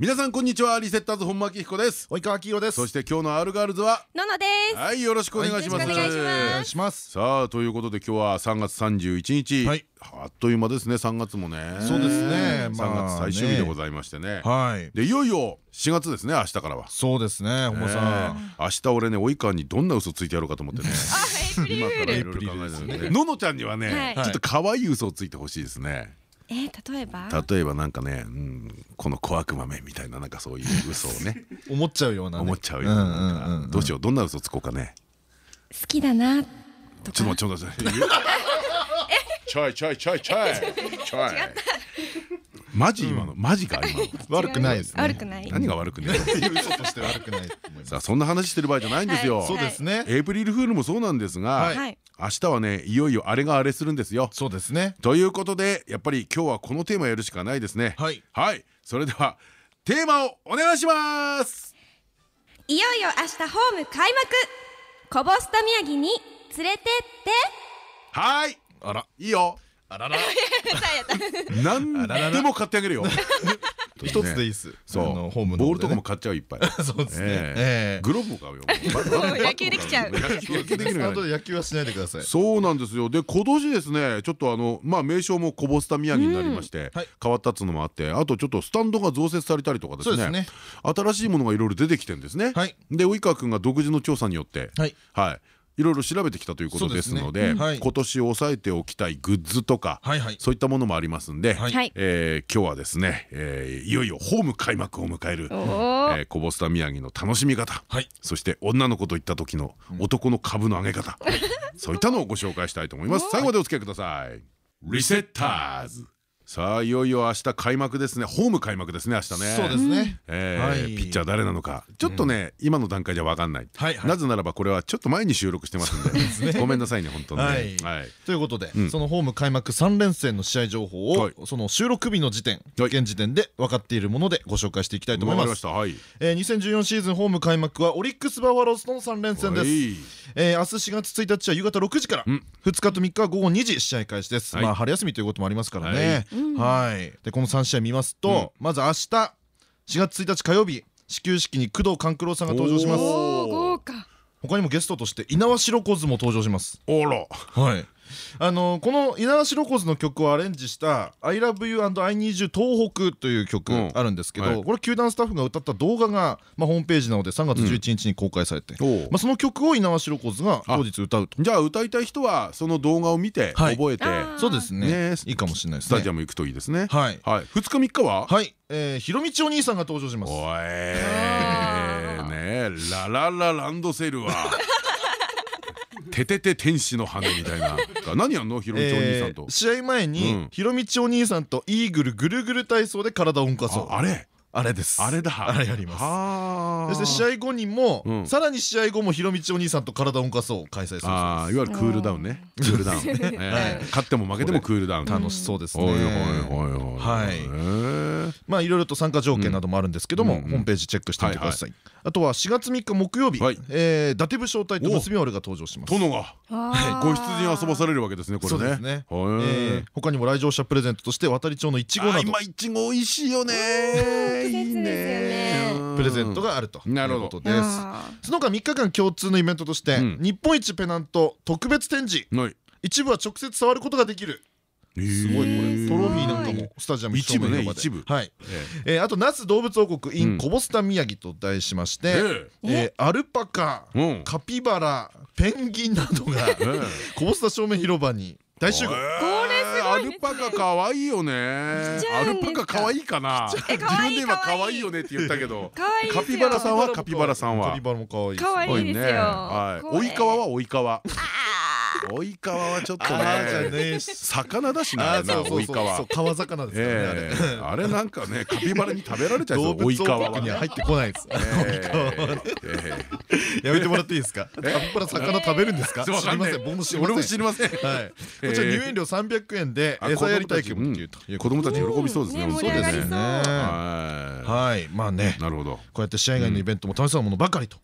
皆さんこんにちは。リセッターズ本間明彦です。及川明宏です。そして今日のアルガールズは？ののです。はいよろしくお願いします、お願いします。さあということで今日は3月31日、はい。あっという間ですね3月もね。そうですね。3まあ月最終日でございましてね。はい。でいよいよ4月ですね明日からは。そうですね本間さん。ね明日俺ね及川にどんな嘘ついてやろうかと思ってね。あエイプリル。今からいろいろ考えてるんでののちゃんにはねはい。ちょっと可愛い嘘をついてほしいですねえー例えば？例えばなんかねうんこの小悪魔めみたいななんかそういう嘘をね。思っちゃうようなね。思っちゃうようななんか。どうしよう？どんな嘘つこうかね。好きだなとちょっかと待ってちょっと待って。ちょいちょいちょいちょい。ちょいマジ今のマジか今の。悪くないですね。悪くない。何が悪くね？嘘として悪くないさあそんな話してる場合じゃないんですよ。はい。そうですね。エイプリルフールもそうなんですが明日はねいよいよあれがあれするんですよ。そうですね。ということでやっぱり今日はこのテーマやるしかないですね。はい。はい。それではテーマをお願いします。いよいよ明日ホーム開幕。こぼした宮城に連れてって。はい。あら。いいよあらら。何でも買ってあげるよ。一つでいいっす。そう。あのホームのボールとかも買っちゃういっぱい。そうですね。ええ。えグローブも買うよ。野球できちゃう。野球できるよ後で野球はしないでくださいそうなんですよ。で今年ですねちょっとあのまあ名称もこぼした宮城になりましてはい。変わったっつうのもあってあとちょっとスタンドが増設されたりとかですねそうですね。新しいものがいろいろ出てきてんですね。はい。で及川君が独自の調査によってはい。はいいろいろ調べてきたということですので今年押さえておきたいグッズとかそういったものもありますんでえー今日はですねえーいよいよホーム開幕を迎えるえーこぼした宮城の楽しみ方はい。そして女の子といった時の男の株の上げ方 そういったのをご紹介したいと思います。最後までお付き合いください。リセッターズさあいよいよ明日開幕ですね。ホーム開幕ですね明日ね。そうですね。えーはい。ピッチャー誰なのか。ちょっとね今の段階じゃ分かんない。はいはい。なぜならばこれはちょっと前に収録してますんで。ごめんなさいね本当にね。はい。はい。ということで、ん。そのホーム開幕3連戦の試合情報を、はい。その収録日の時点、はい現時点で分かっているものでご紹介していきたいと思います。はい。えー、2014シーズンホーム開幕はオリックス・バファローズとの3連戦です。はい。えー、明日4月1日は夕方6時から、うん。2日と3日は午後2時試合開始です。はい。まあ春休みということもありますからね。はい。でこの3試合見ますと、まず明日4月1日火曜日始球式に工藤官九郎さんが登場します。他にもゲストとして猪苗代湖ズも登場します。おら。はい。あのこの猪苗代湖ズの曲をアレンジした「ILOVEYOU&I NEED YOU 東北」という曲うん。あるんですけど、はい。これ球団スタッフが歌った動画が、まあ、ホームページなので3月11日に公開されて、おう。まあ、その曲を猪苗代湖ズが当日歌うと。じゃあ歌いたい人はその動画を見てはい。覚えて。あー。そうですね。ね。いいかもしれないですね。スタジアム行くといいですね。はい。はい。2日3日は？はい、えー、ひろみちお兄さんが登場します。おいラララランドセルは。ててて天使の羽みたいな。何やんの？ひろみちお兄さんと。えー試合前に、うん。ひろみちお兄さんとイーグルぐるぐる体操で体を動かそう。ああれ？あれです。あれだ。あれやります。はそして試合後にも、うん。さらに試合後もひろみちお兄さんと体を動かそうを開催するそうあーいわゆるクールダウンね。クールダウン。ええ。勝っても負けてもクールダウン。楽しそうですね。はい。まあいろいろと参加条件などもあるんですけども、うんホームページチェックしてみてください、あとは4月3日木曜日、はい。えー伊達武将隊と娘俺が登場します。殿が ご羊に遊ばされるわけですねこれね。そうですね、へえー他にも来場者プレゼントとして渡り町のいちごなど。あ今いちご美味しいよね季節ですよね。プレゼントがあると。いうなるほど。ことです。あその他3日間共通のイベントとして、うん日本一ペナント特別展示。はい。一部は直接触ることができる。すごい。これトロフィーなんかもスタジアム一部ね正面広場で一部。はい。ええ。ーあと那須動物王国 in うん。こぼすた宮城と題しまして、ええ。ーアルパカカピバラペンギンなどがええ。こぼすた正面広場に大集合。これアルパカ可愛いよね。アルパカ可愛いかな。自分で今可愛いよねって言ったけど。可愛いですよ。カピバラさんはカピバラさんは。カピバラも可愛い可愛いですよ。はい。これ。及川は及川及川はちょっとね魚だしな。及川そう川魚ですからねあれ。なんかねカピバラに食べられちゃう及川は国には。入ってこないです。ええ。やめてもらっていいですか？カピバラ魚食べるんですか？知りません。僕も知りません。俺も知りません。はい、こちら入園料300円であ餌やり体験もできるという子供たち喜びそうですねうん。本当に盛り上がりそう。ははい。まあね。いなるほど。こうやって試合以外のイベントも楽しそうなものばかりと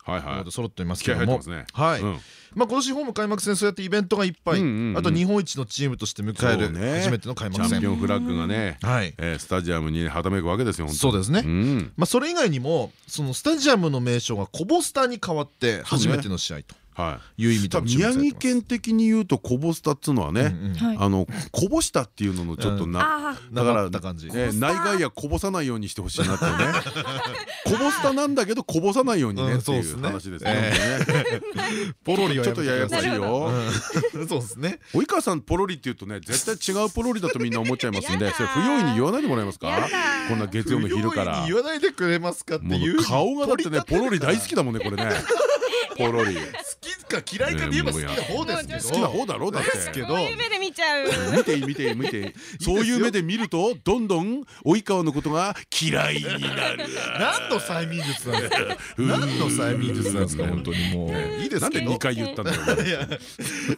揃っていますけども。はい。うんまあ今年ホーム開幕戦そうやってイベントがいっぱいあと日本一のチームとして迎える初めての開チャン幕戦ピオンフラッグがねはい。えースタジアムにはためくわけですよ本当そうですね。うん。まあそれ以外にもそのスタジアムの名称がコボスタに変わって初めての試合とはい。いう意味で宮城県的に言うとこぼしたっつうのはねあのこぼしたっていうののちょっとなあだからなった感じ。えー？内外野こぼさないようにしてほしいなってね こぼしたなんだけどこぼさないようにねうんっていう話ですね。ポロリはちょっとややこしいよ。うん。そうですね。及川さんポロリって言うとね絶対違うポロリだとみんな思っちゃいますんでそれ不用意に言わないでもらえますか？こんな月曜の昼から。不用意に言わないでくれますかってもいう。う顔がだってねポロリ大好きだもんねこれねポロリ。好きか嫌いかで言えば好きな方ですけど。好きな方だろうだって。ですけど。いう目で見ちゃう見て。見て見てそういう目で見るとどんどん及川のことが嫌いになる。何の催眠術なんですか？うん。何の催眠術なんですか？本当にもう。いいですなんでけど2回言ったんだよ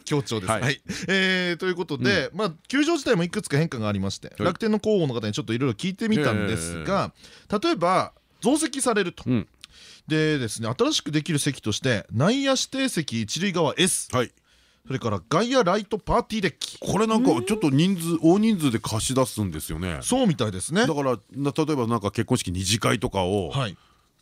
強調です。ははい。い、えーということで、まあ球場自体もいくつか変化がありまして、い。楽天の広報の方にちょっといろいろ聞いてみたんですが、例えば増席されると。うんでですね新しくできる席として内野指定席一塁側 S はい。それから外野ライトパーティーデッキ。これなんかちょっと人数大人数で貸し出すんですよね。そうみたいですね。だからな例えばなんか結婚式二次会とかをはい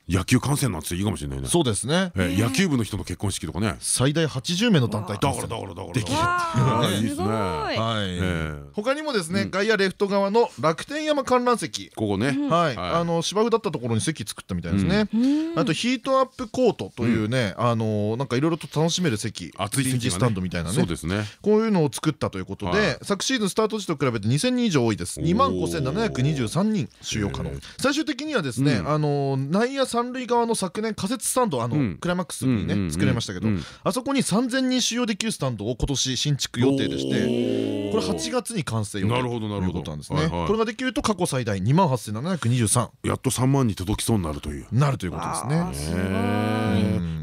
野球観戦なんていいかもしれないね。そうですね。えー野球部の人の結婚式とかね。最大80名の団体だからだからだからできる。わあいいですすねごい。はい。ええ。他にもですね外野レフト側の楽天山観覧席。ここね。はい、はい。あの芝生だったところに席作ったみたいですね。あとヒートアップコートというね、あのなんかいろいろと楽しめる席、熱いスタンドみたいなね。そう。ですね。こういうのを作ったということはい。で、昨シーズンスタート時と比べて2000人以上多いです。おー2万5723人収容可能。最終的にはですね、うん。あの内野三塁側の昨年仮設スタンドあの、うん。クライマックスにね作れましたけどうん、あそこに3000人収容できるスタンドを今年新築予定でして。これ8月に完成予定なるほどなるほど。ということなんですね。はいはい。これができると過去最大2万8723やっと3万に届きそうになるという。なるということですね。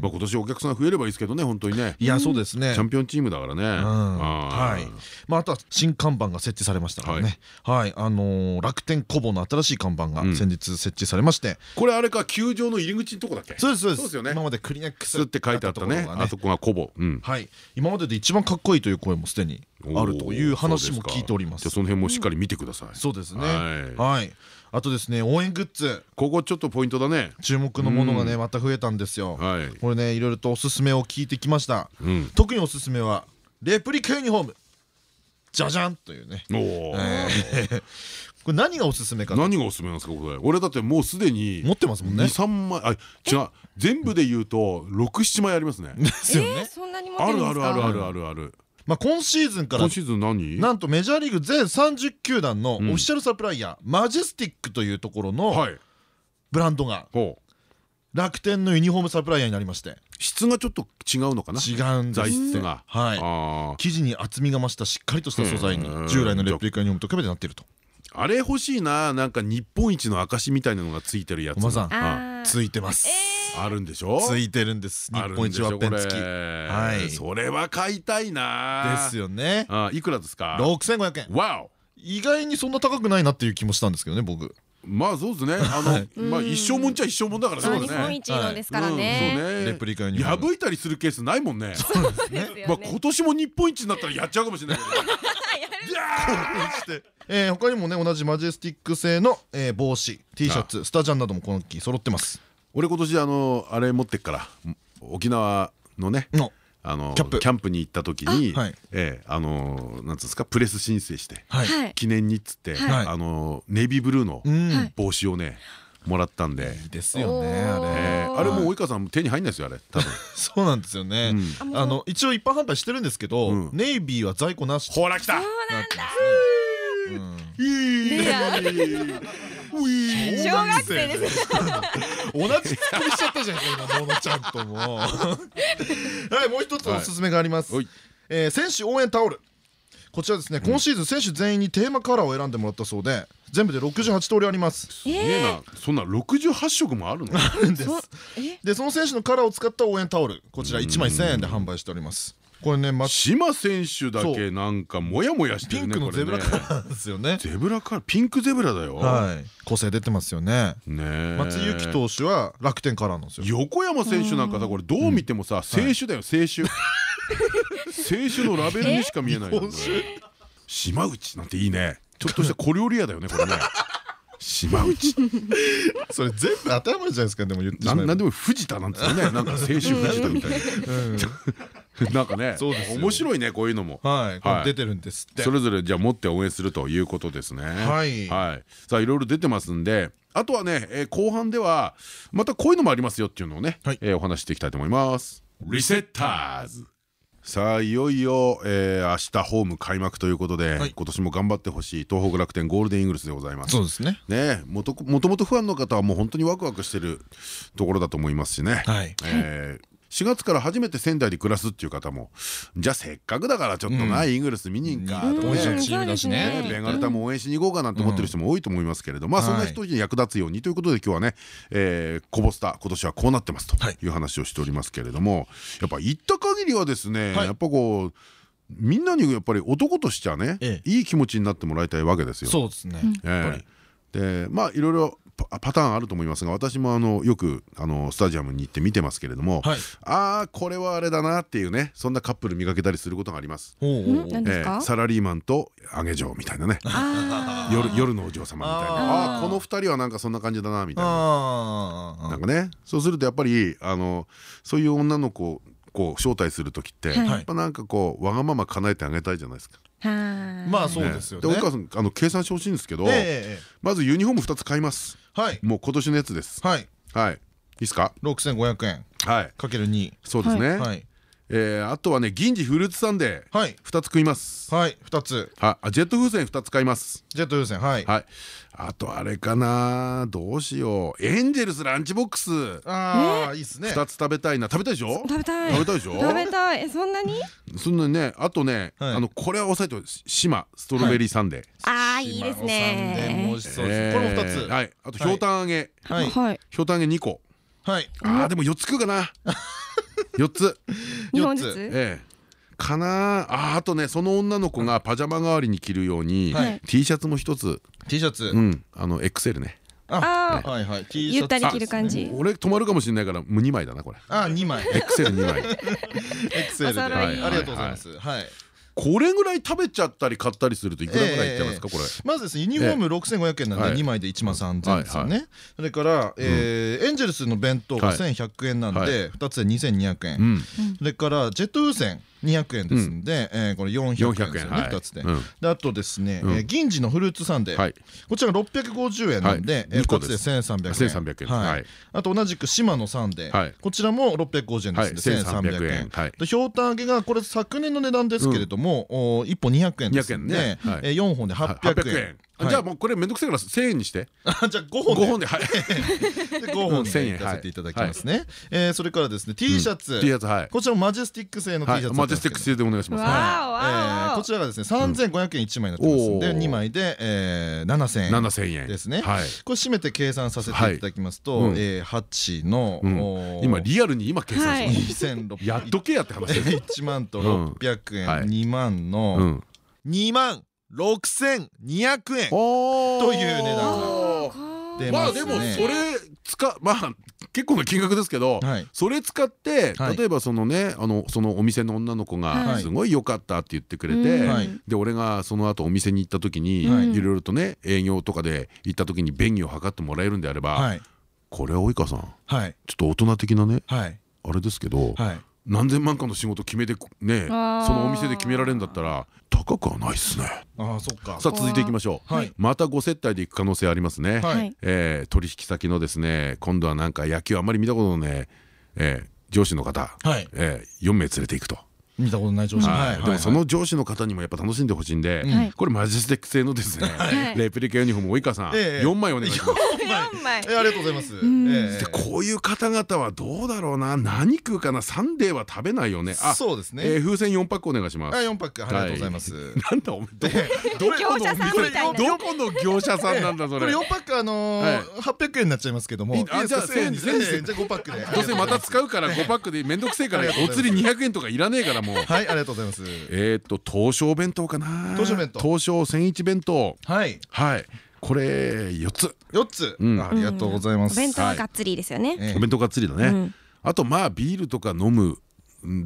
まあ今年お客さん増えればいいですけどね本当にね。いやそうですね。チャ。ンピオンチームだからね。うん。あー。はい。まああとは新看板が設置されましたからね。はい。あのー楽天コボの新しい看板がうん。先日設置されまして。これあれか球場の入り口のとこだっけ？そうですそうです。そうですよね。今までクリネックススって書いてあったね。あそこがコボ。うん。はい。今までで一番かっこいいという声もすでにあるという話も聞いております。じゃあ。その辺もしっかり見てください。そうですね。はい。はい。あとですね応援グッズ。ここちょっとポイントだね。注目のものがねまた増えたんですよ。はい。これねいろいろとおすすめを聞いてきました。うん。特におすすめはレプリカユニフォーム。じゃじゃんというね。これ何がおすすめかと。何がおすすめなんですかこれ。俺だってもうすでに持ってますもんね。23枚あ違う。全部で言うと67枚ありますね。ですよね。えーそんなに持ってあるんですか？るあるあるあるあるあるまあ今シーズンから今シーズン何？なんとメジャーリーグ全30球団のオフうんィシャルサプライヤーマジェスティックというところのはい。ブランドがほう。楽天のユニフォームサプライヤーになりまして。質がちょっと違うのかな？違うんです。材質が。はい。あ生地に厚みが増したしっかりとした素材にうん。従来のレプリカユニフォームと比べてなっていると。ーあれ欲しいな。なんか日本一の証みたいなのがついてるやつ。おまさん。ああー。ついてますあるんでしょ？ついてるんです。日本一ワッペン付き。はい。それは買いたいな。ですよね。あいくらですか？6500円。わお。意外にそんな高くないなっていう気もしたんですけどね僕。まあそうですね。あのまあ一生もん。っちゃ一生もんだからねまあこれね。日本一のですからうん。ねそうね。レプリカユニフォーム破いたりするケースないもんね。ですよまあね今年も日本一になったらやっちゃうかもしれない いやー。えー他にもね同じマジェスティック製のえー帽子 T シャツスタジャンなどもこの期揃ってます俺今年あのあれ持ってっから沖縄のねのあのキャンプに行った時にええあのなんつうんですかプレス申請して記念にっつってはい。あのネイビーブルーの帽子をねもらったんで。いいですよねあれ。ええ。あれもう及川さん手に入んないですよあれ多分。そうなんですよね。うん。あの一応一般販売してるんですけどうん。ネイビーは在庫なし。とほら来た。そうなんだレア。うい小学生です。同じツッコミしちゃったじゃん今モノちゃんとも。はいもう一つおすすめがあります。はい。えー選手応援タオル。こちらですね今シーズン選手全員にテーマカラーを選んでもらったそうで全部で68通りあります。すげえな。そんな68色もあるの？です。そえ？でその選手のカラーを使った応援タオル。こちら1枚1000円で販売しておりますこれねま島選手だけなんかモヤモヤしてピンるねクのゼブラカラーですよね。ゼブラカラーピンクゼブラだよ。はい。個性出てますよね。ねえ。松井裕樹投手は楽天カラーなんですよ。横山選手なんかさこれどう見てもさ清酒だよ清酒。清酒のラベルにしか見えない島内なんていいね。ちょっとした小料理屋だよねこれね。島内。それ全部当てはまるじゃないですかでも言ってしまえば。でも藤田なんですよね。なんか青春藤田みたいな なんかね 面白いねこういうのも。はい。出てるんですって。それぞれじゃあ持って応援するということですね。はい。さあいろいろ出てますんであとはねえー後半ではまたこういうのもありますよっていうのをねお話していきたいと思います。リセッターズ。さあいよいよ、えー、明日ホーム開幕ということで、はい。今年も頑張ってほしい東北楽天ゴールデンイーグルスでございます。そうですね。ねもともともとファンの方はもう本当にワクワクしてるところだと思いますしね、はい。えー4月から初めて仙台で暮らすっていう方もじゃあせっかくだからちょっとな、イーグルス見に行くかとか応援ね。チームだしねねベンガルタも応援しに行こうかなん。て思ってる人も多いと思いますけれどまあそんな人に役立つようにということで今日はねえーコボスタ今年はこうなってますとい。う話をしておりますけれどもやっぱ行った限りはですねはい。やっぱこうみんなにやっぱり男としてはねえいい気持ちになってもらいたいわけですよ。そうですね。やっぱり。ええでまあいろいろパパターンあると思いますが私もあのよくあのスタジアムに行って見てますけれども、はい。ああこれはあれだなっていうねそんなカップル見かけたりすることがあります。サラリーマンと揚げ嬢みたいなね。あ夜夜のお嬢様みたいな。あー。あこの二人はなんかそんな感じだなみたいな。あなんかねそうするとやっぱりあのそういう女の子をこう招待する時って、はい。やっぱなんかこうわがまま叶えてあげたいじゃないですか。まあそうですよね。でお母さんあの計算してほしいんですけど、まずユニフォーム2つ買いますはい。もう今年のやつです。はい。はい。いいですか？6500円。はい。かける2そうですね、はいえーあとはね銀次フルーツサンデー。はい。2つ食います。はい2つ。はあジェット風船2つ買います。ジェット優先はい。はい。あとあれかな。どうしよう。エンジェルスランチボックス。ああいいっすね。2つ食べたいな。食べたいでしょ？食べたい。食べたいでしょ？食べたい。えそんなに？そんなにね。あとね、はい。あのこれは押さえて島ストロベリーサンデー、あーいいですね。味しそうです。これも2つ。はい。あとひょうたん揚げ、はい。はい。ひょうたん揚げ2個。はい。あーでも4つ食うかな4つ。四つ。日本ずつええ。かな。ああとねその女の子がパジャマ代わりに着るように、はい。T シャツも一つ。T シャツ。うん。あの XL ね。あー。はいはい。T シャツ。ゆったり着る感じ。俺止まるかもしれないからもう2枚だなこれ。あ2枚。XL2 枚。XL で。お揃い。はい。ありがとうございます。はいこれぐらい食べちゃったり買ったりするといくらぐらいいってますかこれ？まずですねユニフォーム6500円なんではい2枚で1万3000円ですよはねそれからえーエンジェルスの弁当がはい。1100円なんはで2つで2200う円ん。それからジェット風船200円ですんでえーこれ400円です400よね円はい2つで。うん。であとですねうん。えー銀次のフルーツサンデーはい。こちらが650円なんではい。えー二個2つでです。1300円。1300円。ははい。いあと同じく島のサンデはい。ーこちらも650円ですんではい。1300円。はい。でひょうたん揚げがこれ昨年の値段ですけれどもお1本200円ですん200円でね。はい。えー4本では800 800円じゃあもうこれめんどくせえから1000円にして。あ じゃあ5本で。5本ではい。で5本うん1000で円い。かせていただきますね。えーそれからですね T シャツ。T シャツはい。こちらもマジェスティック製の T シャツはい。マジェスティック製でお願いします。こちらがですね3500円1枚になってますんでおー。2枚でえー7000円7000円。ですね。はい。これ締めて計算させていただきますと、はい。うん。えー8の、今リアルに今計算はい。し2600たやっとけやって話です1万と600円、はい。2万の、うん。2万6200円。とという値段。が出ままあですもねそれ使 まあ結構な金額ですけどはい。それ使ってはい。例えばそのねあのそのお店の女の子はい。がすごい良かったって言ってくれうん。てはい。で俺がその後お店に行った時にはい。いろいろとね営業とかで行った時に便宜を図ってもらえるんであればはい。これは及川さんはい。ちょっと大人的なねはい。あれですけどはい何千万かの仕事決めてねそのお店で決められるんだったら高くはないっすね。ああそっか。さあ続いていきましょう。はい。またご接待で行く可能性ありますね。ははい。いえー取引先のですね今度はなんか野球あんまり見たことのねえー上司の方はい。えー4名連れていくと見たことない上司はい。でもその上司の方にもやっぱ楽しんでほしいんではい。これマジェスティック製のですねはい。レプリカユニフォーム及川さん。ええ。4枚お願いします。四枚。えありがとうございます。こういう方々はどうだろうな。何食うかな。サンデーは食べないよね。あそうですね。えー風船4パックお願いします。あ4パック。ありがとうございます。なんだお前ど どこの業者さんみたいな。どこの業者さんなんだそれ。これ4パックあのはい。ー800円になっちゃいますけども。あじゃあ1000円に1000円にええじゃあ5パックで。どうせまた使うから5パックでめんどくせえからお釣り200円とかいらねえからもう。はいありがとうございます。えっと東証弁当かな。東証弁当。東証千一弁当。はい。はい。これ4つ。4つ。うん。ありがとうございます。お弁当はがっつりですよね。ええ。お弁当がっつりだね。うん。あとまあビールとか飲む。ん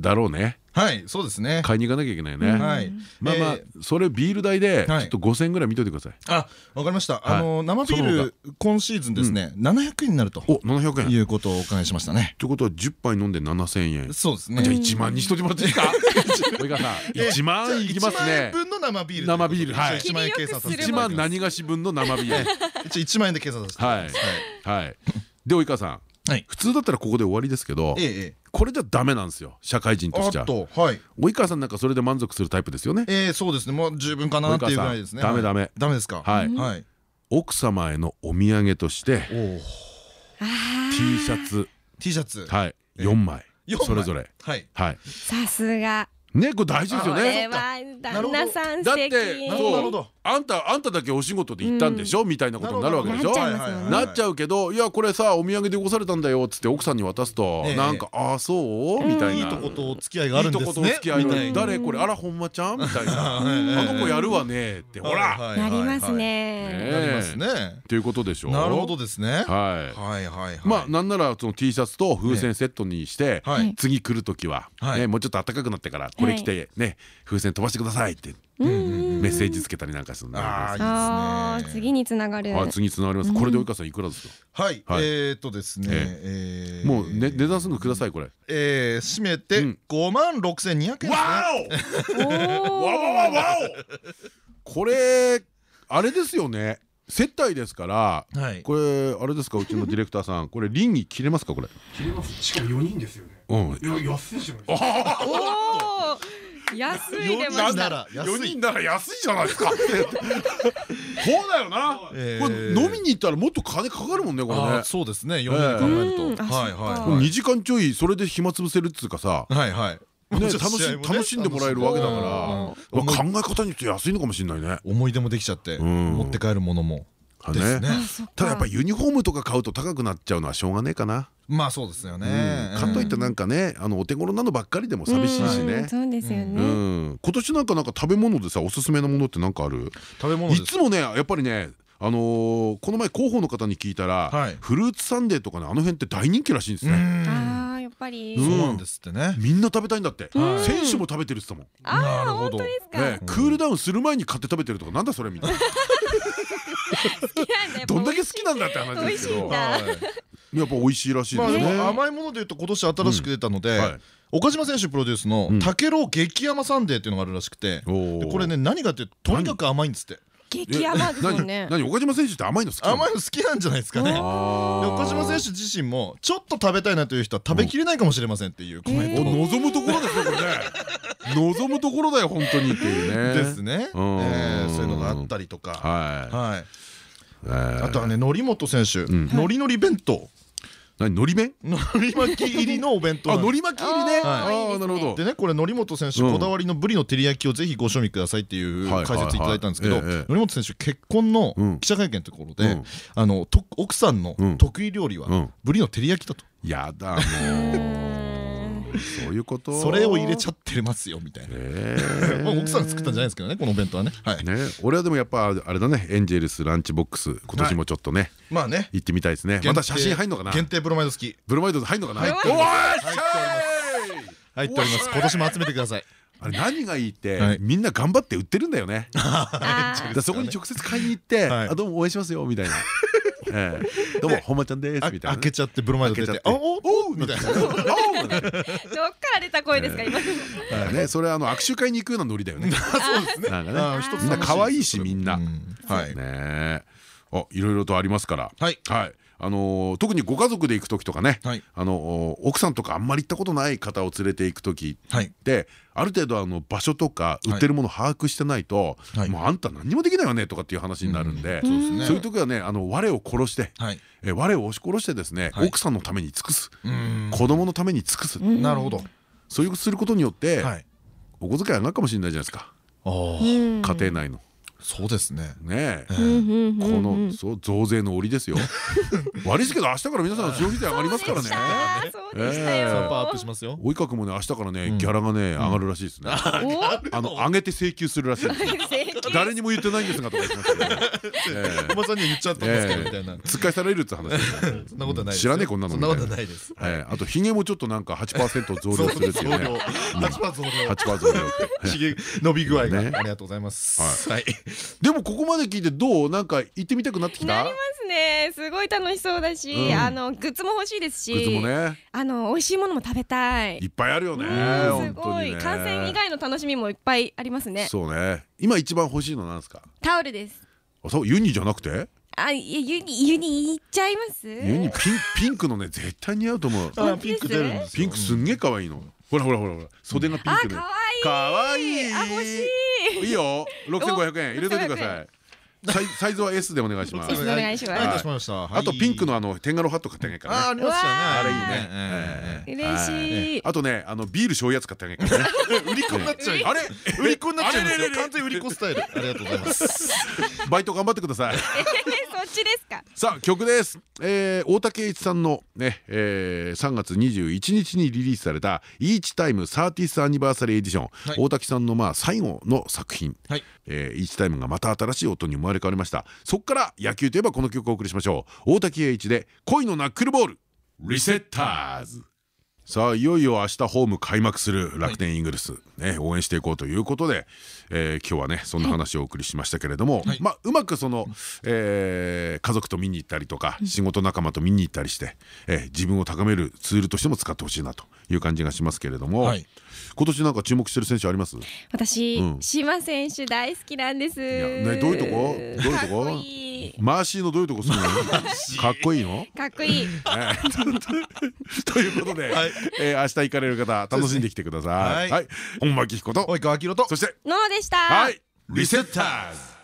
だろうね。はいそうですね。買いに行かなきゃいけないよねはい。まあまあえー。それビール代でちょはいっと5000円ぐらい見といてください。あわかりました。はい。あの生ビール今シーズンですね700円になると。お700円。いうことをお伺いしましたね。ということは10杯飲んで7000円。そうですね。じゃあ1万にしといてもらっていいですか。及川さん1万いきます1万円ね分の生ビール生ビールはい。1万円計算させてい1ただきます。万何がし分の生ビール。一応1万円で計算させていただきます。はい。で及川さん。はい。普通だったらここで終わりですけどええええこれじゃダメなんですよ。社会人としてはとはい。及川さんなんかそれで満足するタイプですよね。ええそうですね。もう十分かなっていうぐらいですね。ダメダメ。はいダメですか？はい。はい。奥様へのお土産としておお T シャツ。T シャツ。はい。4枚。四枚。それぞれ。はい。はい。さすがねこれ大事ですよこれねは旦那さんだって素敵なるほど。なるほどあんたあんただけお仕事で行ったんでしょ？みたいなことになるわけでしょ？なっちゃいますよね。なっちゃうけどいやこれさお土産で起こされたんだよっつって奥さんに渡すと。ええ。なんかああそう？みたいな。いいとことお付き合いがあるんいいとですねことお付き合いが誰これあらほんまちゃん？みたいな。あ はいの子やるわねって。ほら。はいなりますね。ねなりますね。っていうことでしょ？なるほどですね。はい。はいはいはい。まあなんならその T シャツと風船セットにしてはい。次来る時ははい。ねもうちょっと暖かくなってからこれ着てね風船飛ばしてくださいってメッセージつけたりなんかするああ次につながる。はい次つながります。これで及川さんいくらですか？はいはい。えっとですねええ。ー。もうね値段すぐくださいこれ。えー締めてうん。5万6200円ですね。お！おー。わわわわお！これあれですよね。接待ですからはい。これあれですかうちのディレクターさん。これ倫理切れますかこれ？切れます。しかも4人ですよね。うん。いや安いじゃないですかおー安い出ま4人な。したら安4い人なら安いじゃないですか。そうだよな。こえれー飲みに行ったらもっと金かかるもんねこれあねーそうですね。4人で考えるうんとあはいはいこれ2時間ちょいそれで暇つぶせるっつうかさ。はいはい。ね楽しんでもらえるわけだから。考え方によって安いのかもしれないね。思い出もできちゃってん。持って帰るものも。はですね。ねただやっぱユニフォームとか買うと高くなっちゃうのはしょうがねえかなまあそうですようねん。かといってなんかねあのお手頃なのばっかりでも寂しいしうんねそうですようねん。今年なんかなんか食べ物でさおすすめのものってなんかある？食べ物です。いつもねやっぱりねあのーこの前広報の方に聞いたら、はい。フルーツサンデーとかねあの辺って大人気らしいんですね、あーやっぱり。うん。そうなんですってね。みんな食べたいんだって、うん選手も食べてるって言ってたもん、あーなるほど。本当ですか？ねクールダウンする前に買って食べてるとかなんだそれみたいな。どんだけ好きなんだって話ですけどやっぱ美味しいらしいまあでですね、も甘いもので言うと今年新しく出たのではい。岡島選手プロデュースのうん「たけろう激甘サンデー」っていうのがあるらしくてこれね何かっていうととにかく甘いんですって。激甘ですよね。何？何？岡島選手って甘いの好き甘いの好きなんじゃないですかね。岡島選手自身もちょっと食べたいなという人は食べきれないかもしれませんっていうコメント望むところですねこれね。望むところだよ本当にっていうね。ですね。そういうのがあったりとか。はいあとはね則本選手。ん。のりのり弁当。何のり弁のり巻き入りのお弁当のり巻き入りね。あーあなるほど。でねこれ則本選手うん。こだわりのブリの照り焼きをぜひご賞味くださいっていうはい。解説いただいたんですけど則本選手結婚のうん。記者会見のところでうん。あのと奥さんのうん。得意料理はうん。ブリの照り焼きだと。やだもうそういうこと？それを入れちゃってますよみたいな。えまあ奥さんが作ったんじゃないですけどねこのお弁当はね。はい。ね。俺はでもやっぱあれだね。エンジェルスランチボックス今年もちょっとねまあね。行ってみたいですね。また写真入んのかな？限定ブロマイド好きブロマイド入んのかな？入っております。入っております。今年も集めてください。あれ何がいいって、はい。みんな頑張って売ってるんだよね。そこに直接買いに行って「はい。あどうも応援しますよ」みたいな「ええどうも本間ちゃんです」あみたいなね。開けちゃってブロマイド出て「あ開けちゃって。おおみたいな。おうーどっから出た声ですか今ねそれあの握手会に行くようなノリだよね。そうですね。なんかね。みんな可愛いしみんな。うん。はい。ねえ。あいろいろとありますから。はい。はいあの特にご家族で行く時とかね、はい。あの奥さんとかあんまり行ったことない方を連れて行く時はい。ってある程度あの場所とか売ってるものを把握してないと、はい。もうあんた何にもできないよねとかっていう話になるんで、そういう時はねあの我を殺して、はい。え我を押し殺してですね、はい。奥さんのために尽くす、うん。子供のために尽くす、なるほど。そういうすることによって、はい。お小遣い上がるかもしれないじゃないですか。家庭内の。そうですね。ねえ。えこのそう増税の折ですよ。悪いですけど明日から皆さんの消費税上がりますからね。そうでしたええ。よ3%アップしますよ。及川君もね明日からねギャラがね上がるらしいですね。あの上げて請求するらしいですよ誰にも言ってないんですがとか言ってま さんには言っちゃったんですけどみたいな。突っ返されるって話そんなことないです知らねえこんなのそんなことないですええ。あとひげもちょっとなんか8%増量するっていうね。8%増量。8%増量。って。ひげ伸び具合がね。ありがとうございます。はいでもここまで聞いてどう？なんか行ってみたくなってきた？なりますね。すごい楽しそうだし、うん。あのグッズも欲しいですしグッズもね。あの美味しいものも食べたい。いっぱいあるよね。うんすごい。観戦以外の楽しみもいっぱいありますね。そうね。今一番欲しいのなんですか？タオルです。あそう？ユニじゃなくて？あいやユニユニいっちゃいます？ユニピンピンクのね絶対似合うと思う。あピンク出るんですよ。ピンクすんげえ可愛いの。ほらほらほらほら。袖がピンクで。あ可愛い。可愛い。あ欲しいいいよ。6500円。入れといてください。サイサイズは S でお願いします。お願いします。あとピンクののあの天下のハット買ってあげるからね。あありましたよね。あ。れいいえね。嬉しい。あとねあのビール醤油やつ買ってあげるからね。売り子になっちゃうあれ売り子になっちゃう完全売り子スタイル。ありがとうございます。バイト頑張ってください ちですか？さあ曲です、えー、大竹栄一さんのね、えー、3月21日にリリースされた「イーチタイム 30th アニバーサリーエディション」はい。大竹さんのまあ最後の作品。はい。えーイーチタイムがまた新しい音に生まれ変わりました。そっから野球といえばこの曲をお送りしましょう。大竹栄一で「恋のナックルボール」リセッターズさあいよいよ明日ホーム開幕する楽天イーグルス、ね、応援していこうということで、えー今日はねそんな話をお送りしましたけれども、まあうまくその、えー家族と見に行ったりとか仕事仲間と見に行ったりして、えー自分を高めるツールとしても使ってほしいなという感じがしますけれども、はい今年なんか注目してる選手あります？私、うん。島選手大好きなんです。やねどういうとこ？どういうとこ？かっこいい。マーシーのどういうとこするの かっこいいの？かっこいい。ということで、えー明日行かれる方楽しんできてください。はい。はい、本間明彦と及川明とそしてののでした。はい。リセッターズ